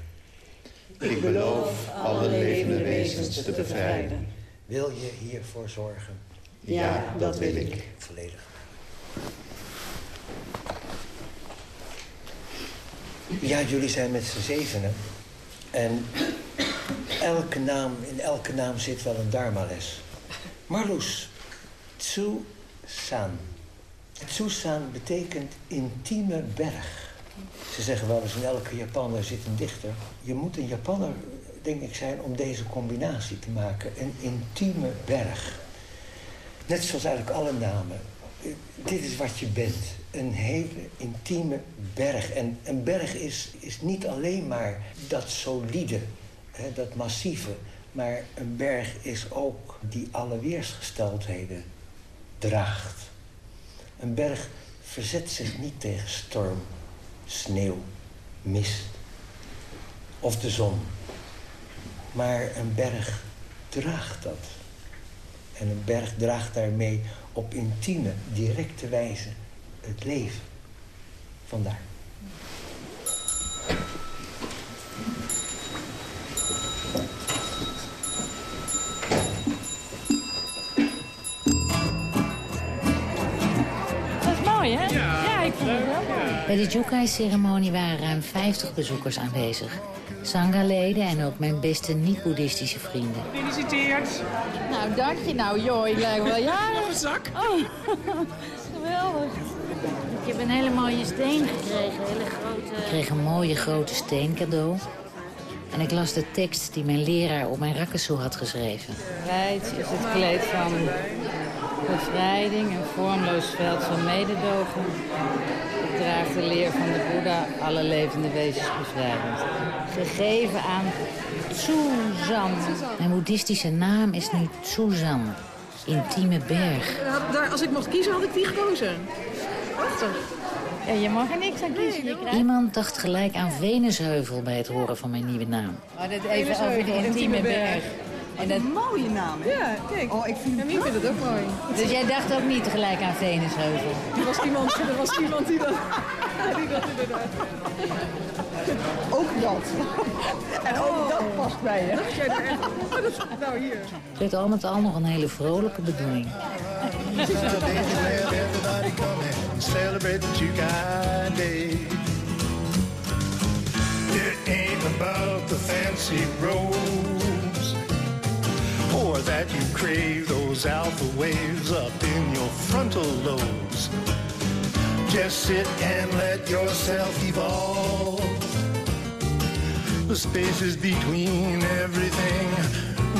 Ik beloof alle levende wezens te bevrijden. Wil je hiervoor zorgen? Ja, dat wil ik. Volledig. Ja, jullie zijn met z'n zevenen. En elke naam, in elke naam zit wel een dharmales. Marloes, Tsu-san. Tsu-san betekent intieme berg. Ze zeggen wel eens in elke Japaner zit een dichter. Je moet een Japaner, denk ik, zijn om deze combinatie te maken. Een intieme berg. Net zoals eigenlijk alle namen. Dit is wat je bent. Een hele intieme berg. En een berg is, is niet alleen maar dat solide, hè, dat massieve. Maar een berg is ook die alle weersgesteldheden draagt. Een berg verzet zich niet tegen storm, sneeuw, mist of de zon. Maar een berg draagt dat. En een berg draagt daarmee op intieme, directe wijze het leven. Vandaar. Bij de Jukai-ceremonie waren ruim 50 bezoekers aanwezig. Sangha-leden en ook mijn beste niet-boeddhistische vrienden. Gefeliciteerd. Nou, dank je nou, joh. Ik lijk wel. Nog een zak. Oh, geweldig. Ik heb een hele mooie steen gekregen, hele grote... Ik kreeg een mooie grote steen cadeau. En ik las de tekst die mijn leraar op mijn rakkesoe had geschreven. Wijd is het kleed van bevrijding, een vormloos veld van mededogen. Ik draag de leer van de Boeddha, alle levende wezens bevrijdend. Gegeven aan Tsuzan. Mijn boeddhistische naam is nu Tsuzan. Intieme berg. Daar- Als ik mocht kiezen, had ik die gekozen. Prachtig. Ja, je mag er niks aan kiezen. Krijgt... Iemand dacht gelijk aan Venusheuvel bij het horen van mijn nieuwe naam. Maar dit even over de intieme berg. En dat... Een mooie naam, hè? Ja, kijk. Oh, ik vind, ja, ik vind het ook mooi. Dus jij dacht ook niet tegelijk aan Venusheuvel? Er was iemand, er was iemand die dat... Die dat inderdaad... Ook dat. En ook dat past bij je. Dacht jij er echt... Oh, dat is... Nou, hier. Het werd al met al nog een hele vrolijke bedoeling. Celebrate the Jukai Day. It ain't about the fancy robes that you crave those alpha waves up in your frontal lobes. Just sit and let yourself evolve. The spaces between everything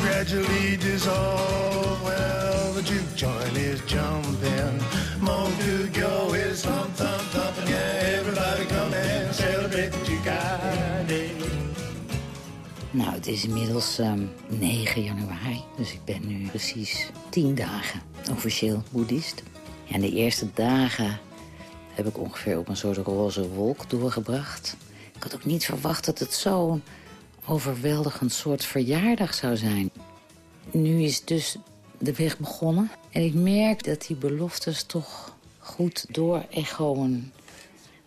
gradually dissolve. Well, the juke joint is jumping. Mokugo is thump, thump, thumping. Yeah, everybody come and celebrate the Day. Nou, het is inmiddels ehm, 9 januari, dus ik ben nu precies 10 dagen officieel boeddhist. En de eerste dagen heb ik ongeveer op een soort roze wolk doorgebracht. Ik had ook niet verwacht dat het zo'n overweldigend soort verjaardag zou zijn. Nu is dus de weg begonnen. En ik merk dat die beloftes toch goed doorechoen.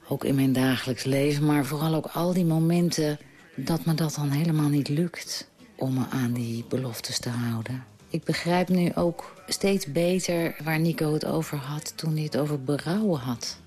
Ook in mijn dagelijks leven, maar vooral ook al die momenten dat me dat dan helemaal niet lukt om me aan die beloftes te houden. Ik begrijp nu ook steeds beter waar Nico het over had toen hij het over berouwen had.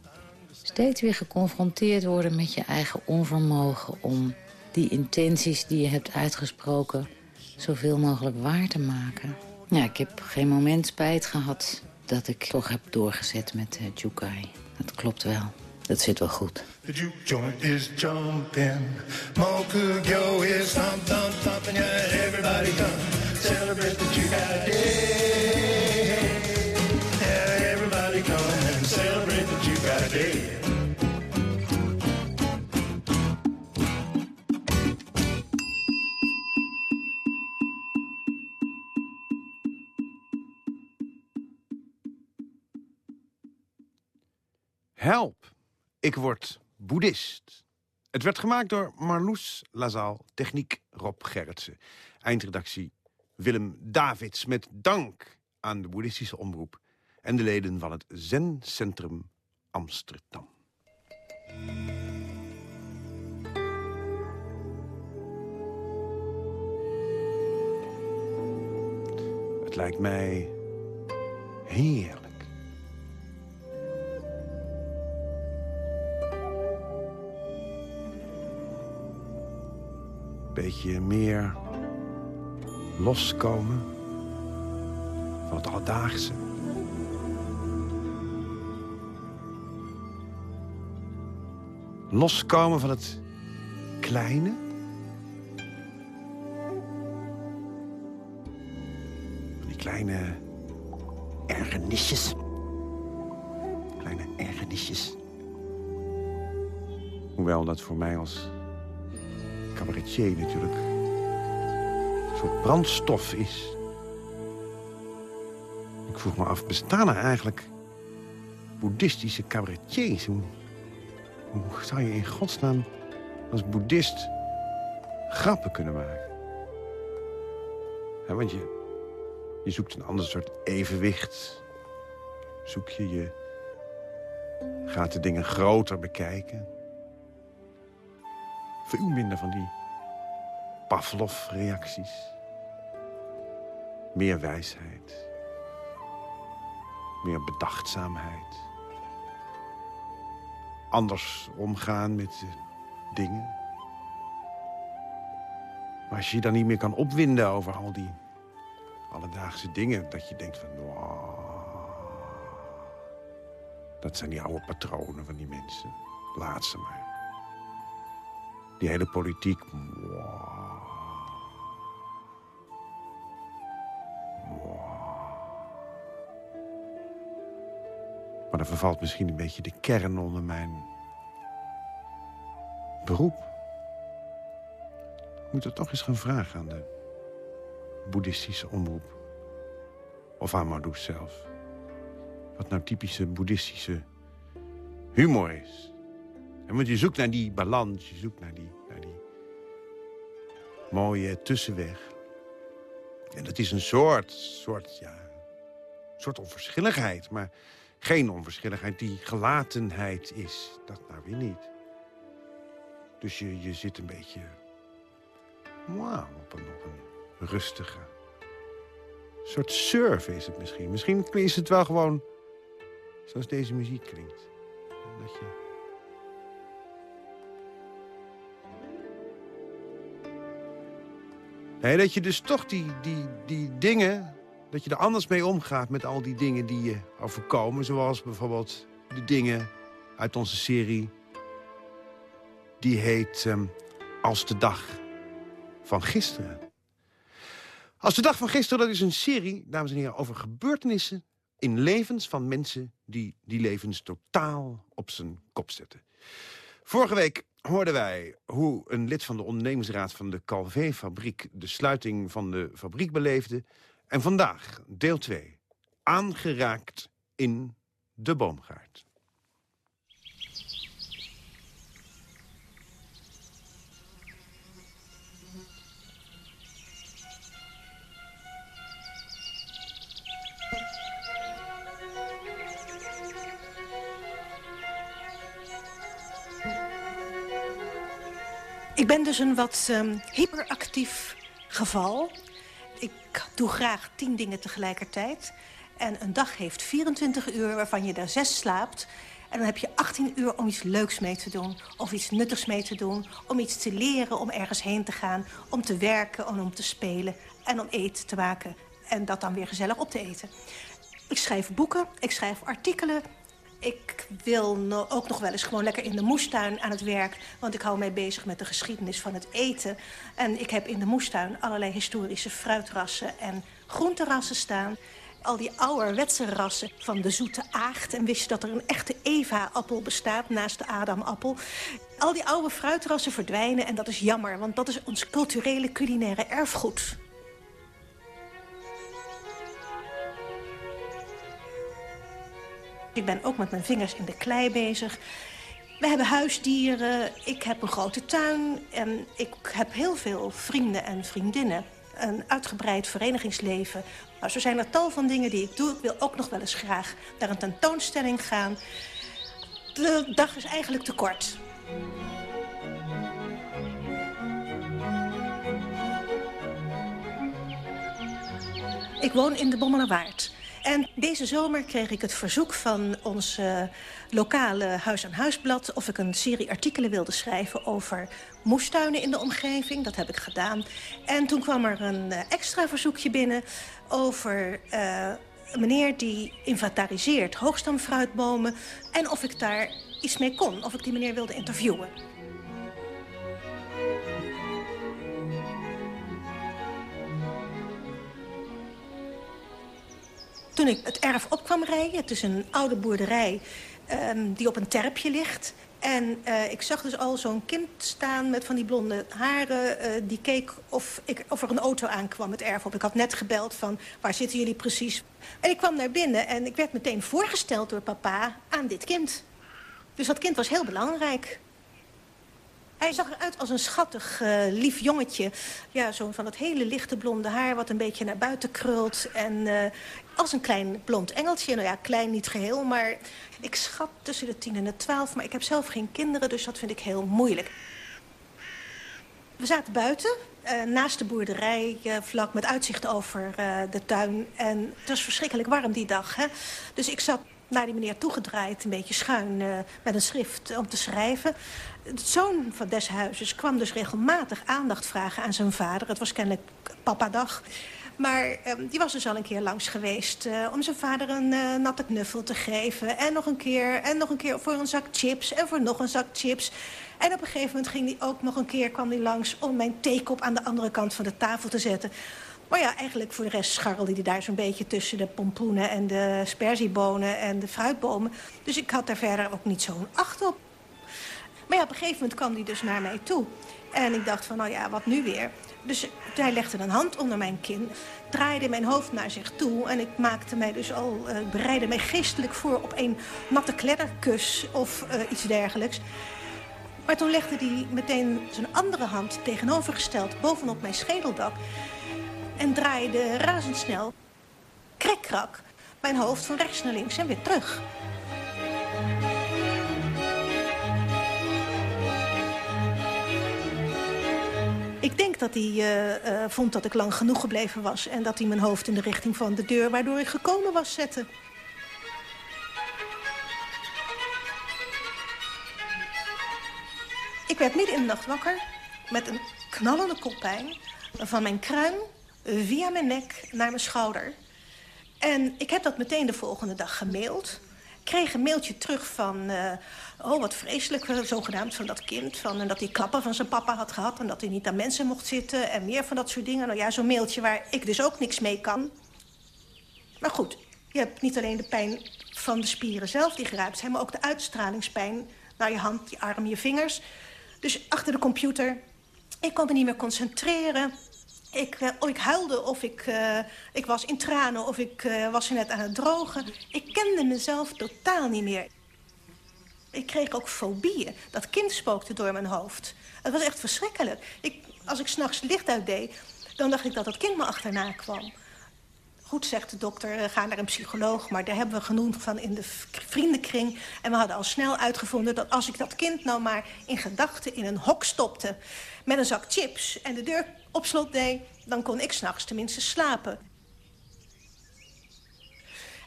Steeds weer geconfronteerd worden met je eigen onvermogen om die intenties die je hebt uitgesproken zoveel mogelijk waar te maken. Ja, ik heb geen moment spijt gehad dat ik toch heb doorgezet met uh, Jukai. Dat klopt wel dat zit wel goed. The juke joint is jumping, Moku Gyo is thump thump thumping, yeah, everybody come celebrate that the juke day. Yeah, everybody come and celebrate that the juke day. Help! Ik word boeddhist. Het werd gemaakt door Marloes Lazaal, techniek Rob Gerritsen. Eindredactie Willem Davids met dank aan de boeddhistische omroep... en de leden van het Zen-centrum Amsterdam. Het lijkt mij heerlijk. Beetje meer loskomen van het alledaagse. Loskomen van het kleine. Van die kleine ergernisjes. Kleine ergernisjes. Hoewel dat voor mij als cabaretier natuurlijk een soort brandstof is. Ik vroeg me af, bestaan er eigenlijk boeddhistische cabaretiers? Hoe, hoe zou je in godsnaam als boeddhist grappen kunnen maken? Want je, je zoekt een ander soort evenwicht. Zoek je, je gaat de dingen groter bekijken. Veel minder van die Pavlov-reacties. Meer wijsheid. Meer bedachtzaamheid. Anders omgaan met dingen. Maar als je je dan niet meer kan opwinden over al die alledaagse dingen... dat je denkt van... "Wow, dat zijn die oude patronen van die mensen. Laat ze maar. Die hele politiek. wow. Maar dan vervalt misschien een beetje de kern onder mijn beroep. Ik moet het toch eens gaan vragen aan de boeddhistische omroep. Of aan Mardoes zelf. Wat nou typische boeddhistische humor is. En want je zoekt naar die balans, je zoekt naar die, naar die mooie tussenweg. En dat is een soort, soort, ja, soort onverschilligheid. Maar geen onverschilligheid die gelatenheid is. Dat nou weer niet. Dus je, je zit een beetje... Op een, op een rustige... soort surf is het misschien. Misschien is het wel gewoon zoals deze muziek klinkt. Dat je... Nee, dat je dus toch die, die, die dingen... dat je er anders mee omgaat met al die dingen die je overkomen. Zoals bijvoorbeeld de dingen uit onze serie... die heet ehm, Als de dag van gisteren. Als de dag van gisteren, dat is een serie, dames en heren... over gebeurtenissen in levens van mensen... die die levens totaal op zijn kop zetten. Vorige week hoorden wij hoe een lid van de ondernemingsraad van de Calvé-fabriek... de sluiting van de fabriek beleefde. En vandaag, deel 2, aangeraakt in de boomgaard. Ik ben dus een wat ehm, hyperactief geval. Ik doe graag tien dingen tegelijkertijd. En een dag heeft 24 uur waarvan je er zes slaapt. En dan heb je 18 uur om iets leuks mee te doen. Of iets nuttigs mee te doen. Om iets te leren, om ergens heen te gaan. Om te werken en om te spelen. En om eten te maken. En dat dan weer gezellig op te eten. Ik schrijf boeken, ik schrijf artikelen, ik wil ook nog wel eens gewoon lekker in de moestuin aan het werk. Want ik hou mij bezig met de geschiedenis van het eten. En ik heb in de moestuin allerlei historische fruitrassen en groenterassen staan. Al die ouderwetse rassen van de zoete aagd. En wist je dat er een echte Eva-appel bestaat naast de Adam-appel. Al die oude fruitrassen verdwijnen en dat is jammer. Want dat is ons culturele culinaire erfgoed. Ik ben ook met mijn vingers in de klei bezig. We hebben huisdieren, ik heb een grote tuin... en ik heb heel veel vrienden en vriendinnen. Een uitgebreid verenigingsleven. Nou, zo zijn er tal van dingen die ik doe. Ik wil ook nog wel eens graag naar een tentoonstelling gaan. De dag is eigenlijk te kort. Ik woon in de Bommelerwaard. En deze zomer kreeg ik het verzoek van ons uh, lokale huis-aan-huisblad... of ik een serie artikelen wilde schrijven over moestuinen in de omgeving. Dat heb ik gedaan. En toen kwam er een uh, extra verzoekje binnen over... Uh, een meneer die inventariseert hoogstamfruitbomen... en of ik daar iets mee kon, of ik die meneer wilde interviewen. Toen ik het erf op kwam rijden, het is een oude boerderij um, die op een terpje ligt. En uh, ik zag dus al zo'n kind staan met van die blonde haren. Uh, die keek of, ik, of er een auto aankwam, het erf op. Ik had net gebeld van, waar zitten jullie precies? En ik kwam naar binnen en ik werd meteen voorgesteld door papa aan dit kind. Dus dat kind was heel belangrijk. Hij zag eruit als een schattig, uh, lief jongetje. Ja, zo'n van dat hele lichte blonde haar wat een beetje naar buiten krult. En uh, als een klein blond engeltje. Nou ja, klein niet geheel, maar ik schat tussen de tien en de twaalf. Maar ik heb zelf geen kinderen, dus dat vind ik heel moeilijk. We zaten buiten, uh, naast de boerderij, vlak met uitzicht over de tuin. En het was verschrikkelijk warm die dag. Hè? Dus ik zat naar die meneer toegedraaid, een beetje schuin, met een schrift om te schrijven. De zoon van des huizes kwam dus regelmatig aandacht vragen aan zijn vader. Het was kennelijk papadag. Maar um, die was dus al een keer langs geweest uh, om zijn vader een uh, natte knuffel te geven. En nog een keer, en nog een keer voor een zak chips en voor nog een zak chips. En op een gegeven moment ging hij ook nog een keer kwam die langs om mijn theekop aan de andere kant van de tafel te zetten. Maar ja, eigenlijk voor de rest scharrelde hij daar zo'n beetje tussen de pompoenen en de sperziebonen en de fruitbomen. Dus ik had daar verder ook niet zo'n acht op. Maar ja, op een gegeven moment kwam hij dus naar mij toe. En ik dacht van, nou ja, wat nu weer? Dus hij legde een hand onder mijn kin, draaide mijn hoofd naar zich toe... en ik maakte mij dus al, uh, bereidde mij geestelijk voor op een natte kledderkus of uh, iets dergelijks. Maar toen legde hij meteen zijn andere hand tegenovergesteld bovenop mijn schedeldak... en draaide razendsnel, krekkrak, mijn hoofd van rechts naar links en weer terug... Ik denk dat hij uh, uh, vond dat ik lang genoeg gebleven was... en dat hij mijn hoofd in de richting van de deur waardoor ik gekomen was zette. Ik werd midden in de nacht wakker met een knallende koppijn... van mijn kruin via mijn nek naar mijn schouder. En ik heb dat meteen de volgende dag gemaild kreeg een mailtje terug van... Uh, oh, wat vreselijk, zogenaamd, van dat kind. Van, en dat hij klappen van zijn papa had gehad... en dat hij niet aan mensen mocht zitten en meer van dat soort dingen. Nou ja, zo'n mailtje waar ik dus ook niks mee kan. Maar goed, je hebt niet alleen de pijn van de spieren zelf die geruimd zijn... maar ook de uitstralingspijn naar je hand, je arm, je vingers. Dus achter de computer, ik kon me niet meer concentreren... Ik, uh, ik huilde of ik, uh, ik was in tranen of ik uh, was net aan het drogen. Ik kende mezelf totaal niet meer. Ik kreeg ook fobieën. Dat kind spookte door mijn hoofd. Het was echt verschrikkelijk. Ik, als ik s'nachts licht uitdeed, dan dacht ik dat dat kind me achterna kwam. Goed, zegt de dokter, ga naar een psycholoog. Maar daar hebben we genoemd van in de vriendenkring. En we hadden al snel uitgevonden dat als ik dat kind nou maar in gedachten in een hok stopte... met een zak chips en de deur op slot deed... dan kon ik s'nachts tenminste slapen.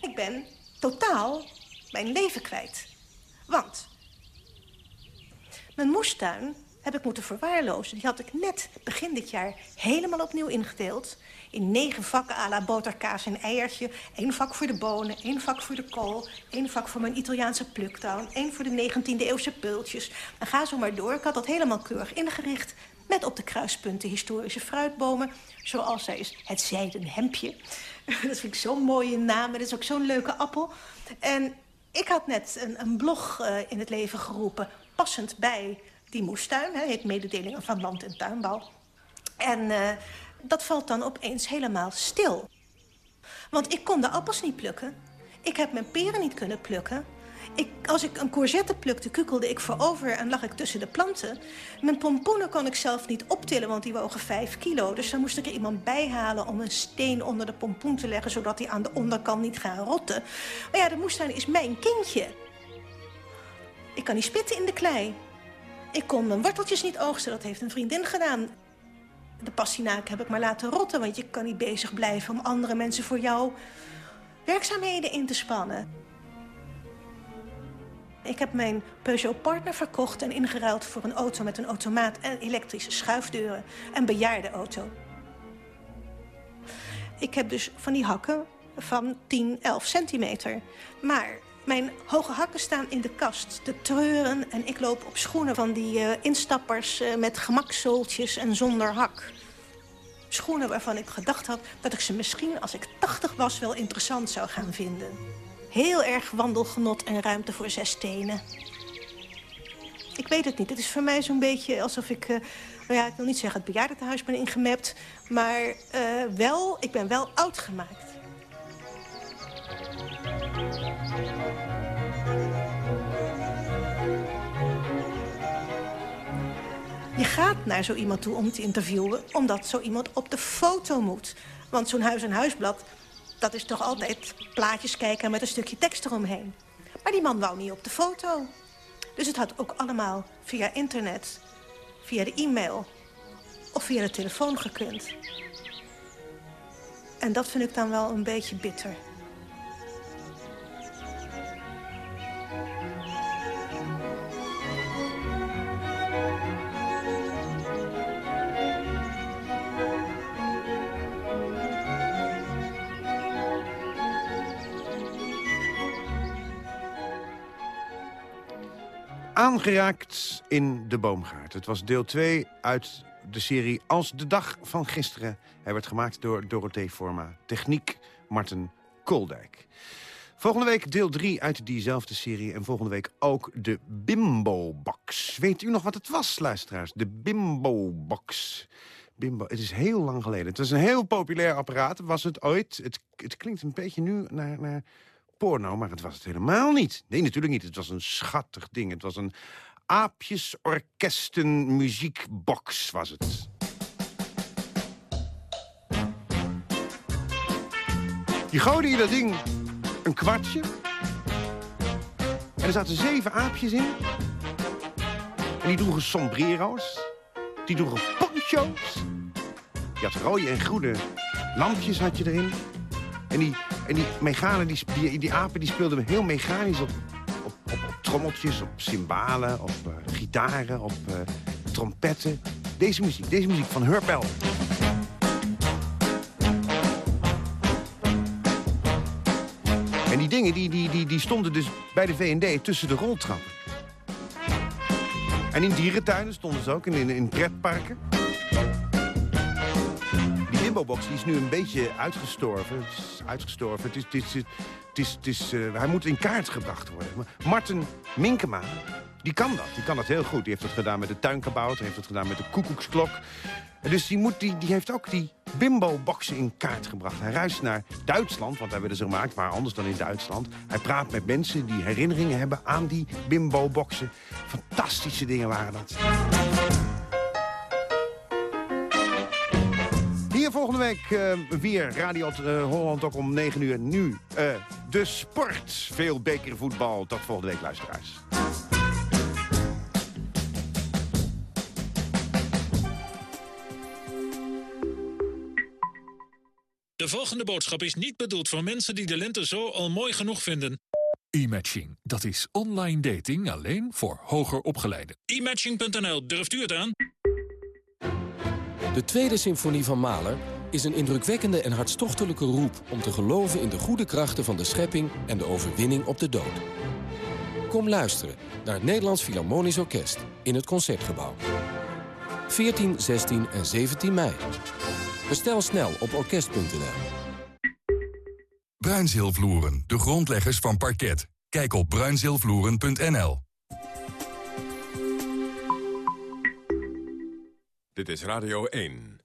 Ik ben totaal mijn leven kwijt. Want mijn moestuin heb ik moeten verwaarlozen. Die had ik net begin dit jaar helemaal opnieuw ingedeeld. In negen vakken à la boterkaas en eiertje. Eén vak voor de bonen, één vak voor de kool... één vak voor mijn Italiaanse pluktuin... één voor de 19e eeuwse pultjes. En ga zo maar door. Ik had dat helemaal keurig ingericht. Met op de kruispunten historische fruitbomen. Zoals zij is het zijden hemdje. Dat vind ik zo'n mooie naam. Dat is ook zo'n leuke appel. En ik had net een, een blog uh, in het leven geroepen... passend bij die moestuin. Hè, heet Mededelingen van Land- en Tuinbouw. En uh, dat valt dan opeens helemaal stil. Want ik kon de appels niet plukken. Ik heb mijn peren niet kunnen plukken. Ik, als ik een courgette plukte, kukkelde ik voorover en lag ik tussen de planten. Mijn pompoenen kon ik zelf niet optillen, want die wogen 5 kilo. Dus dan moest ik er iemand bij halen om een steen onder de pompoen te leggen... zodat die aan de onderkant niet gaan rotten. Maar ja, de moestuin is mijn kindje. Ik kan niet spitten in de klei. Ik kon mijn worteltjes niet oogsten, dat heeft een vriendin gedaan. De pastinaken heb ik maar laten rotten, want je kan niet bezig blijven... om andere mensen voor jou werkzaamheden in te spannen. Ik heb mijn Peugeot Partner verkocht en ingeruild voor een auto met een automaat en elektrische schuifdeuren. Een bejaarde auto. Ik heb dus van die hakken van 10, 11 centimeter. Maar mijn hoge hakken staan in de kast te treuren... en ik loop op schoenen van die uh, instappers uh, met gemakzooltjes en zonder hak. Schoenen waarvan ik gedacht had dat ik ze misschien als ik 80 was wel interessant zou gaan vinden. Heel erg wandelgenot en ruimte voor zes stenen. Ik weet het niet. Het is voor mij zo'n beetje alsof ik... Uh, nou ja, ik wil niet zeggen het bejaardentehuis ben ingemapt... maar uh, wel, ik ben wel oud gemaakt. Je gaat naar zo iemand toe om te interviewen... omdat zo iemand op de foto moet. Want zo'n huis- en huisblad dat is toch altijd plaatjes kijken met een stukje tekst eromheen. Maar die man wou niet op de foto. Dus het had ook allemaal via internet, via de e-mail of via de telefoon gekund. En dat vind ik dan wel een beetje bitter. Aangeraakt in de boomgaard. Het was deel 2 uit de serie Als de dag van gisteren. Hij werd gemaakt door Dorothee Forma. Techniek Martin Koldijk. Volgende week deel 3 uit diezelfde serie. En volgende week ook de Bimbo-box. Weet u nog wat het was, luisteraars? De Bimbo-box. Bimbo, het is heel lang geleden. Het was een heel populair apparaat, was het ooit. Het, het klinkt een beetje nu naar, naar porno, maar het was het helemaal niet. Nee, natuurlijk niet. Het was een schattig ding. Het was een aapjesorkesten muziekbox, was het. Je gooide je dat ding een kwartje. En er zaten zeven aapjes in. En die droegen sombrero's. Die droegen poncho's. Je had rode en groene lampjes had je erin. En die, en die mechanen, die, die, die apen, die speelden heel mechanisch op, op, op, op trommeltjes, op cymbalen, op uh, gitaren, op uh, trompetten. Deze muziek, deze muziek van Herbel. En die dingen, die, die, die, die stonden dus bij de V&D tussen de roltrappen. En in dierentuinen stonden ze ook, in, in pretparken. Limbo-box is nu een beetje uitgestorven. Uitgestorven. Het is, het is, het is, het is, uh, hij moet in kaart gebracht worden. Maar Martin Minkema, die kan dat. Die kan dat heel goed. Die heeft het gedaan met de tuinkabouter. heeft het gedaan met de koekoeksklok. Dus die, moet, die, die heeft ook die bimbo-boxen in kaart gebracht. Hij reist naar Duitsland, want daar werden ze gemaakt, maar anders dan in Duitsland. Hij praat met mensen die herinneringen hebben aan die bimbo-boxen. Fantastische dingen waren dat. Hier volgende week uh, weer Radio uh, Holland ook om 9 uur. Nu uh, de sport. Veel bekervoetbal. Tot volgende week, luisteraars. De volgende boodschap is niet bedoeld voor mensen die de lente zo al mooi genoeg vinden. E-matching, dat is online dating alleen voor hoger opgeleiden. E-matching.nl, durft u het aan? De tweede symfonie van Mahler is een indrukwekkende en hartstochtelijke roep... om te geloven in de goede krachten van de schepping en de overwinning op de dood. Kom luisteren naar het Nederlands Philharmonisch Orkest in het Concertgebouw. 14, 16 en 17 mei. Bestel snel op orkest.nl. Bruinzeelvloeren, de grondleggers van parket. Kijk op bruinzeelvloeren.nl. Dit is Radio 1.